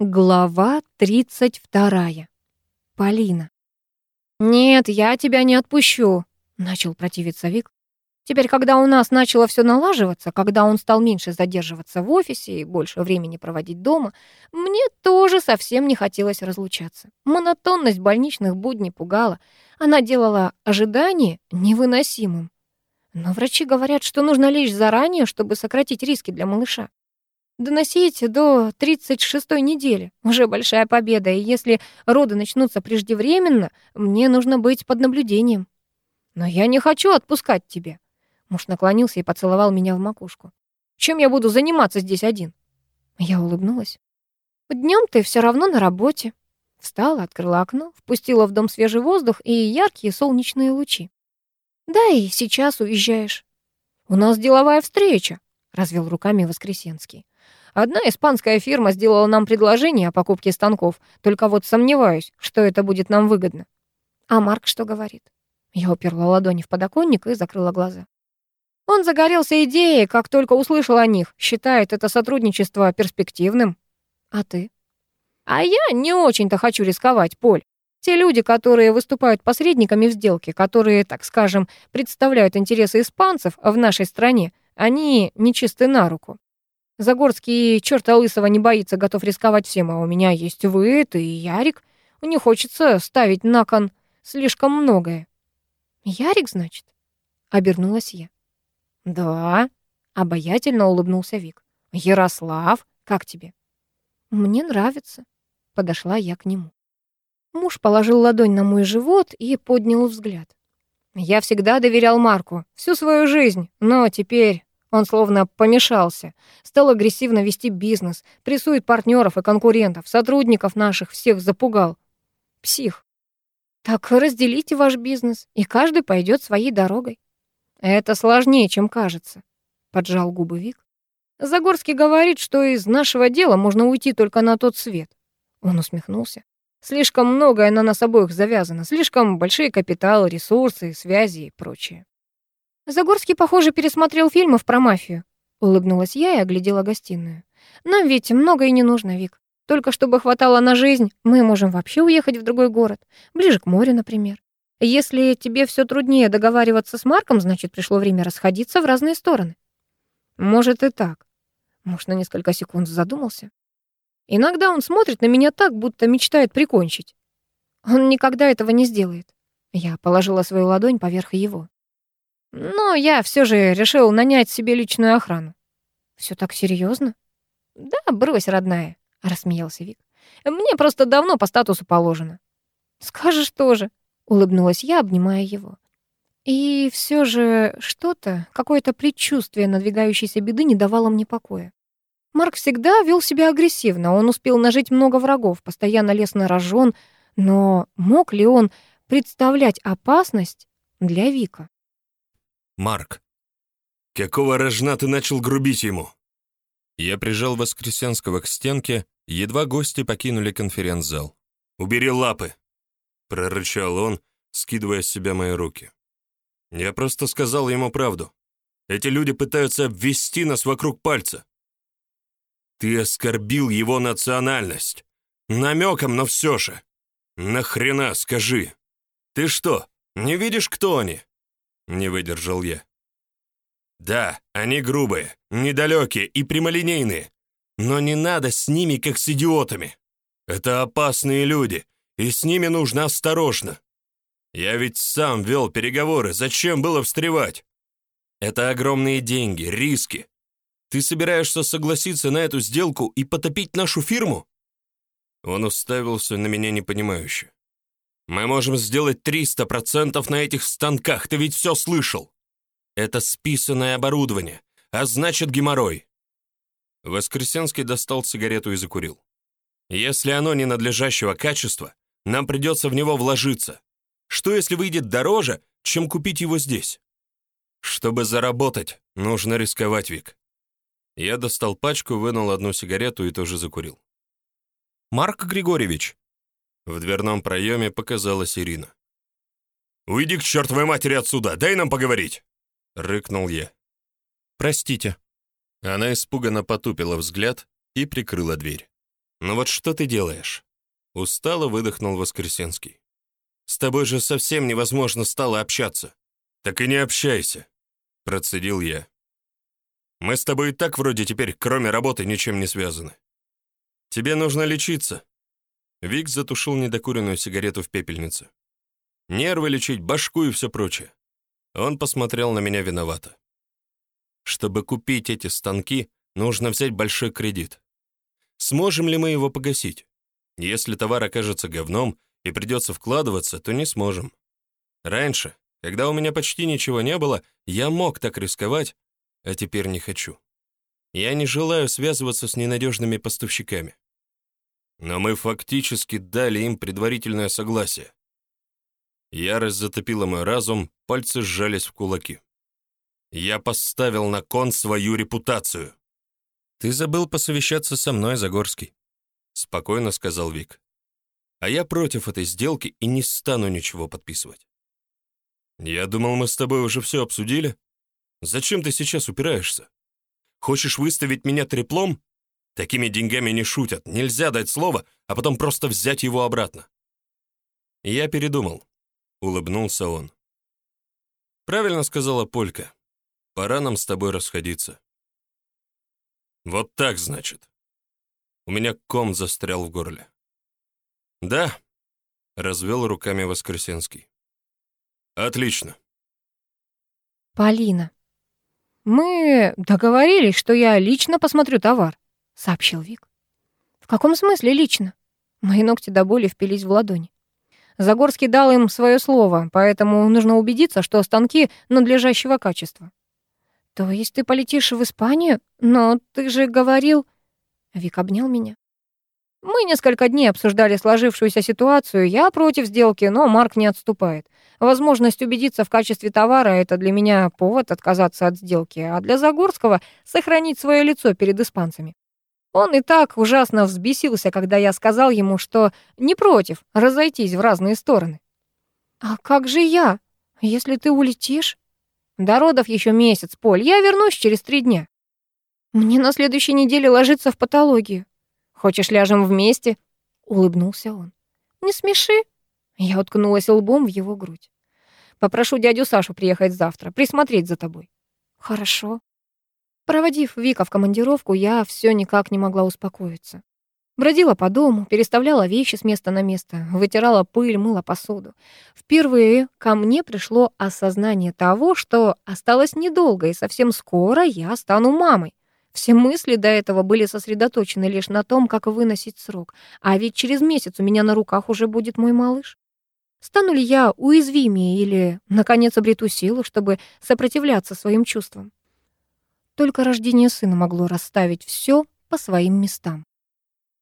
Глава 32. Полина. «Нет, я тебя не отпущу», — начал противиться Вик. Теперь, когда у нас начало все налаживаться, когда он стал меньше задерживаться в офисе и больше времени проводить дома, мне тоже совсем не хотелось разлучаться. Монотонность больничных будней пугала. Она делала ожидание невыносимым. Но врачи говорят, что нужно лечь заранее, чтобы сократить риски для малыша. Доносить до 36-й недели. Уже большая победа, и если роды начнутся преждевременно, мне нужно быть под наблюдением. Но я не хочу отпускать тебя. Муж наклонился и поцеловал меня в макушку. Чем я буду заниматься здесь один? Я улыбнулась. Днем ты все равно на работе. Встала, открыла окно, впустила в дом свежий воздух и яркие солнечные лучи. Да и сейчас уезжаешь. У нас деловая встреча, развел руками Воскресенский. Одна испанская фирма сделала нам предложение о покупке станков, только вот сомневаюсь, что это будет нам выгодно. А Марк что говорит? Я уперла ладони в подоконник и закрыла глаза. Он загорелся идеей, как только услышал о них, считает это сотрудничество перспективным. А ты? А я не очень-то хочу рисковать, Поль. Те люди, которые выступают посредниками в сделке, которые, так скажем, представляют интересы испанцев в нашей стране, они нечисты на руку. Загорский черта лысого не боится, готов рисковать всем, а у меня есть вы, ты и Ярик. Не хочется ставить на кон слишком многое. Ярик, значит? Обернулась я. Да, обаятельно улыбнулся Вик. Ярослав, как тебе? Мне нравится. Подошла я к нему. Муж положил ладонь на мой живот и поднял взгляд. Я всегда доверял Марку всю свою жизнь, но теперь он словно помешался, стал агрессивно вести бизнес, прессует партнеров и конкурентов, сотрудников наших всех запугал. Псих. Так разделите ваш бизнес, и каждый пойдет своей дорогой. Это сложнее, чем кажется, поджал губы Вик. Загорский говорит, что из нашего дела можно уйти только на тот свет. Он усмехнулся. Слишком многое на нас обоих завязано, слишком большие капиталы, ресурсы, связи и прочее. Загорский, похоже, пересмотрел фильмов про мафию. Улыбнулась я и оглядела гостиную. Нам ведь много и не нужно, Вик. Только чтобы хватало на жизнь, мы можем вообще уехать в другой город, ближе к морю, например. Если тебе все труднее договариваться с Марком, значит, пришло время расходиться в разные стороны. Может и так. Муж на несколько секунд задумался. Иногда он смотрит на меня так, будто мечтает прикончить. Он никогда этого не сделает. Я положила свою ладонь поверх его. Но я все же решил нанять себе личную охрану. Все так серьезно? Да, брось, родная, рассмеялся Вик. Мне просто давно по статусу положено. Скажешь тоже, улыбнулась я, обнимая его. И все же что-то, какое-то предчувствие надвигающейся беды не давало мне покоя. Марк всегда вел себя агрессивно, он успел нажить много врагов, постоянно лез на рожон, но мог ли он представлять опасность для Вика? Марк. Какого рожна ты начал грубить ему? Я прижал Воскресенского к стенке, едва гости покинули конференц-зал. «Убери лапы!» — прорычал он, скидывая с себя мои руки. Я просто сказал ему правду. Эти люди пытаются обвести нас вокруг пальца. Ты оскорбил его национальность. Намеком, но все же. Нахрена, скажи. Ты что, не видишь, кто они? Не выдержал я. Да, они грубые, недалекие и прямолинейные. Но не надо с ними, как с идиотами. Это опасные люди, и с ними нужно осторожно. Я ведь сам вел переговоры, зачем было встревать? Это огромные деньги, риски. Ты собираешься согласиться на эту сделку и потопить нашу фирму? Он уставился на меня непонимающе. Мы можем сделать 300% на этих станках, ты ведь все слышал. Это списанное оборудование, а значит геморрой. Воскресенский достал сигарету и закурил. Если оно не надлежащего качества, нам придется в него вложиться. Что если выйдет дороже, чем купить его здесь? Чтобы заработать, нужно рисковать, Вик. Я достал пачку, вынул одну сигарету и тоже закурил. Марк Григорьевич, в дверном проеме показалась Ирина. «Уйди к чертовой матери отсюда! Дай нам поговорить!» — рыкнул я. «Простите». Она испуганно потупила взгляд и прикрыла дверь. «Ну вот что ты делаешь?» Устало выдохнул Воскресенский. «С тобой же совсем невозможно стало общаться». «Так и не общайся», — процедил я. «Мы с тобой и так вроде теперь, кроме работы, ничем не связаны. Тебе нужно лечиться». Вик затушил недокуренную сигарету в пепельнице. «Нервы лечить, башку и все прочее». Он посмотрел на меня виновато. «Чтобы купить эти станки, нужно взять большой кредит. Сможем ли мы его погасить? Если товар окажется говном и придется вкладываться, то не сможем. Раньше, когда у меня почти ничего не было, я мог так рисковать, а теперь не хочу. Я не желаю связываться с ненадежными поставщиками. Но мы фактически дали им предварительное согласие. Ярость затопила мой разум, пальцы сжались в кулаки. Я поставил на кон свою репутацию. «Ты забыл посовещаться со мной, Загорский», — спокойно сказал Вик. «А я против этой сделки и не стану ничего подписывать». «Я думал, мы с тобой уже все обсудили. Зачем ты сейчас упираешься? Хочешь выставить меня треплом? Такими деньгами не шутят. Нельзя дать слово, а потом просто взять его обратно». Я передумал. Улыбнулся он. «Правильно сказала Полька. Пора нам с тобой расходиться». Вот так, значит. У меня ком застрял в горле. Да, развел руками Воскресенский. Отлично. Полина. Мы договорились, что я лично посмотрю товар, сообщил Вик. В каком смысле лично? Мои ногти до боли впились в ладони. Загорский дал им свое слово, поэтому нужно убедиться, что станки надлежащего качества. «То есть ты полетишь в Испанию? Но ты же говорил...» Вик обнял меня. Мы несколько дней обсуждали сложившуюся ситуацию. Я против сделки, но Марк не отступает. Возможность убедиться в качестве товара — это для меня повод отказаться от сделки, а для Загорского — сохранить свое лицо перед испанцами. Он и так ужасно взбесился, когда я сказал ему, что не против разойтись в разные стороны. «А как же я, если ты улетишь?» До родов еще месяц, Поль. Я вернусь через три дня. Мне на следующей неделе ложиться в патологию. Хочешь, ляжем вместе? Улыбнулся он. Не смеши. Я уткнулась лбом в его грудь. Попрошу дядю Сашу приехать завтра, присмотреть за тобой. Хорошо. Проводив Вика в командировку, я все никак не могла успокоиться. Бродила по дому, переставляла вещи с места на место, вытирала пыль, мыла посуду. Впервые ко мне пришло осознание того, что осталось недолго, и совсем скоро я стану мамой. Все мысли до этого были сосредоточены лишь на том, как выносить срок. А ведь через месяц у меня на руках уже будет мой малыш. Стану ли я уязвимее или, наконец, обрету силу, чтобы сопротивляться своим чувствам? Только рождение сына могло расставить все по своим местам.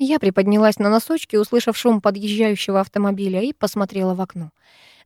Я приподнялась на носочки, услышав шум подъезжающего автомобиля, и посмотрела в окно.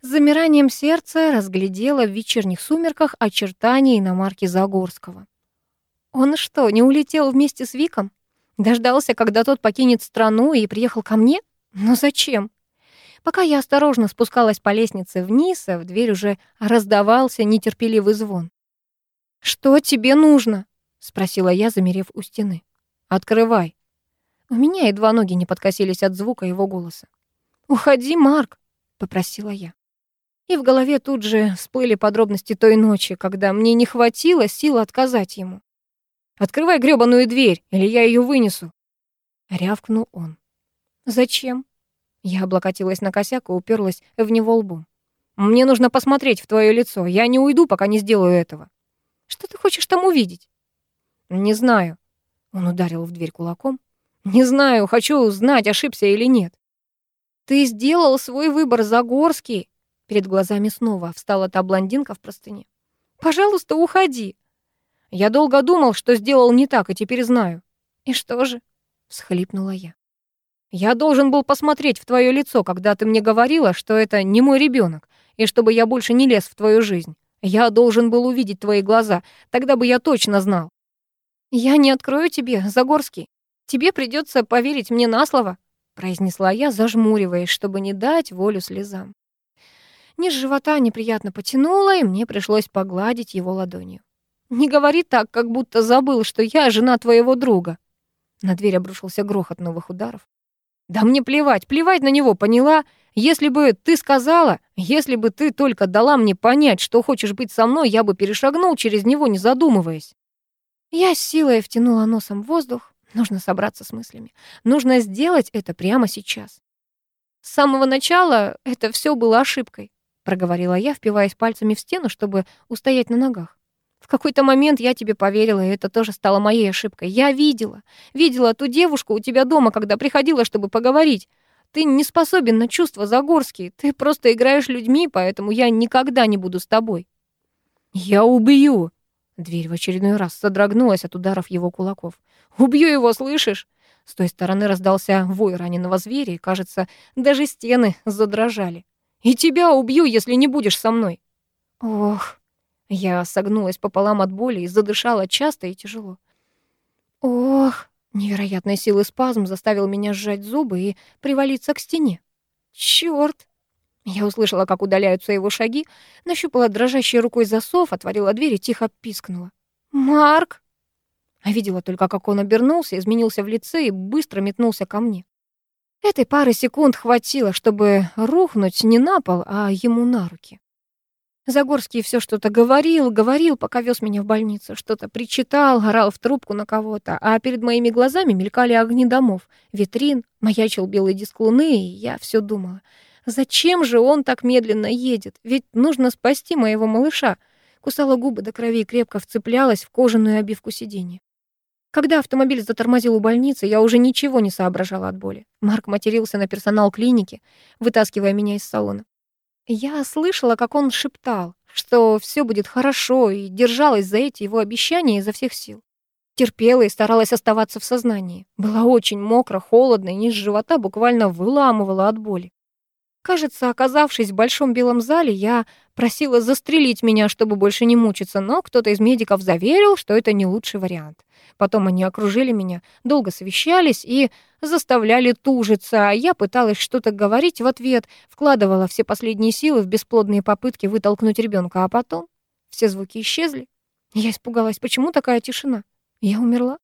С замиранием сердца разглядела в вечерних сумерках очертания иномарки Загорского. Он что, не улетел вместе с Виком? Дождался, когда тот покинет страну и приехал ко мне? Но зачем? Пока я осторожно спускалась по лестнице вниз, а в дверь уже раздавался нетерпеливый звон. «Что тебе нужно?» — спросила я, замерев у стены. «Открывай», у меня едва ноги не подкосились от звука его голоса. «Уходи, Марк!» — попросила я. И в голове тут же всплыли подробности той ночи, когда мне не хватило сил отказать ему. «Открывай грёбаную дверь, или я ее вынесу!» Рявкнул он. «Зачем?» Я облокотилась на косяк и уперлась в него лбом. «Мне нужно посмотреть в твое лицо. Я не уйду, пока не сделаю этого». «Что ты хочешь там увидеть?» «Не знаю». Он ударил в дверь кулаком. Не знаю, хочу узнать, ошибся или нет. Ты сделал свой выбор, Загорский. Перед глазами снова встала та блондинка в простыне. Пожалуйста, уходи. Я долго думал, что сделал не так, и теперь знаю. И что же? всхлипнула я. Я должен был посмотреть в твое лицо, когда ты мне говорила, что это не мой ребенок, и чтобы я больше не лез в твою жизнь. Я должен был увидеть твои глаза, тогда бы я точно знал. Я не открою тебе, Загорский. Тебе придется поверить мне на слово», — произнесла я, зажмуриваясь, чтобы не дать волю слезам. Низ живота неприятно потянуло, и мне пришлось погладить его ладонью. «Не говори так, как будто забыл, что я жена твоего друга». На дверь обрушился грохот новых ударов. «Да мне плевать, плевать на него, поняла? Если бы ты сказала, если бы ты только дала мне понять, что хочешь быть со мной, я бы перешагнул через него, не задумываясь». Я с силой втянула носом воздух. Нужно собраться с мыслями. Нужно сделать это прямо сейчас. С самого начала это все было ошибкой, проговорила я, впиваясь пальцами в стену, чтобы устоять на ногах. В какой-то момент я тебе поверила, и это тоже стало моей ошибкой. Я видела, видела ту девушку у тебя дома, когда приходила, чтобы поговорить. Ты не способен на чувства Загорские, ты просто играешь людьми, поэтому я никогда не буду с тобой. Я убью. Дверь в очередной раз содрогнулась от ударов его кулаков. Убью его, слышишь? С той стороны раздался вой раненого зверя, и, кажется, даже стены задрожали. И тебя убью, если не будешь со мной. Ох, я согнулась пополам от боли и задышала часто и тяжело. Ох, невероятной силы спазм заставил меня сжать зубы и привалиться к стене. Чёрт! Я услышала, как удаляются его шаги, нащупала дрожащей рукой засов, отворила дверь и тихо пискнула. «Марк!» А видела только, как он обернулся, изменился в лице и быстро метнулся ко мне. Этой пары секунд хватило, чтобы рухнуть не на пол, а ему на руки. Загорский все что-то говорил, говорил, пока вез меня в больницу, что-то причитал, орал в трубку на кого-то, а перед моими глазами мелькали огни домов, витрин, маячил белый диск луны, и я все думала, зачем же он так медленно едет? Ведь нужно спасти моего малыша. Кусала губы до крови и крепко вцеплялась в кожаную обивку сиденья. Когда автомобиль затормозил у больницы, я уже ничего не соображала от боли. Марк матерился на персонал клиники, вытаскивая меня из салона. Я слышала, как он шептал, что все будет хорошо, и держалась за эти его обещания изо всех сил. Терпела и старалась оставаться в сознании. Было очень мокро, холодно, и низ живота буквально выламывала от боли. Кажется, оказавшись в большом белом зале, я просила застрелить меня, чтобы больше не мучиться, но кто-то из медиков заверил, что это не лучший вариант. Потом они окружили меня, долго совещались и заставляли тужиться, а я пыталась что-то говорить в ответ, вкладывала все последние силы в бесплодные попытки вытолкнуть ребенка, а потом все звуки исчезли. Я испугалась, почему такая тишина? Я умерла?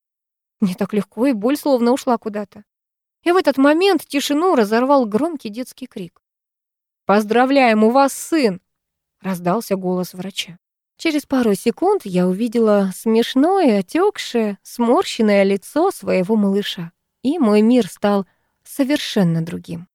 Не так легко, и боль словно ушла куда-то. И в этот момент тишину разорвал громкий детский крик. «Поздравляем, у вас сын!» — раздался голос врача. Через пару секунд я увидела смешное, отекшее, сморщенное лицо своего малыша, и мой мир стал совершенно другим.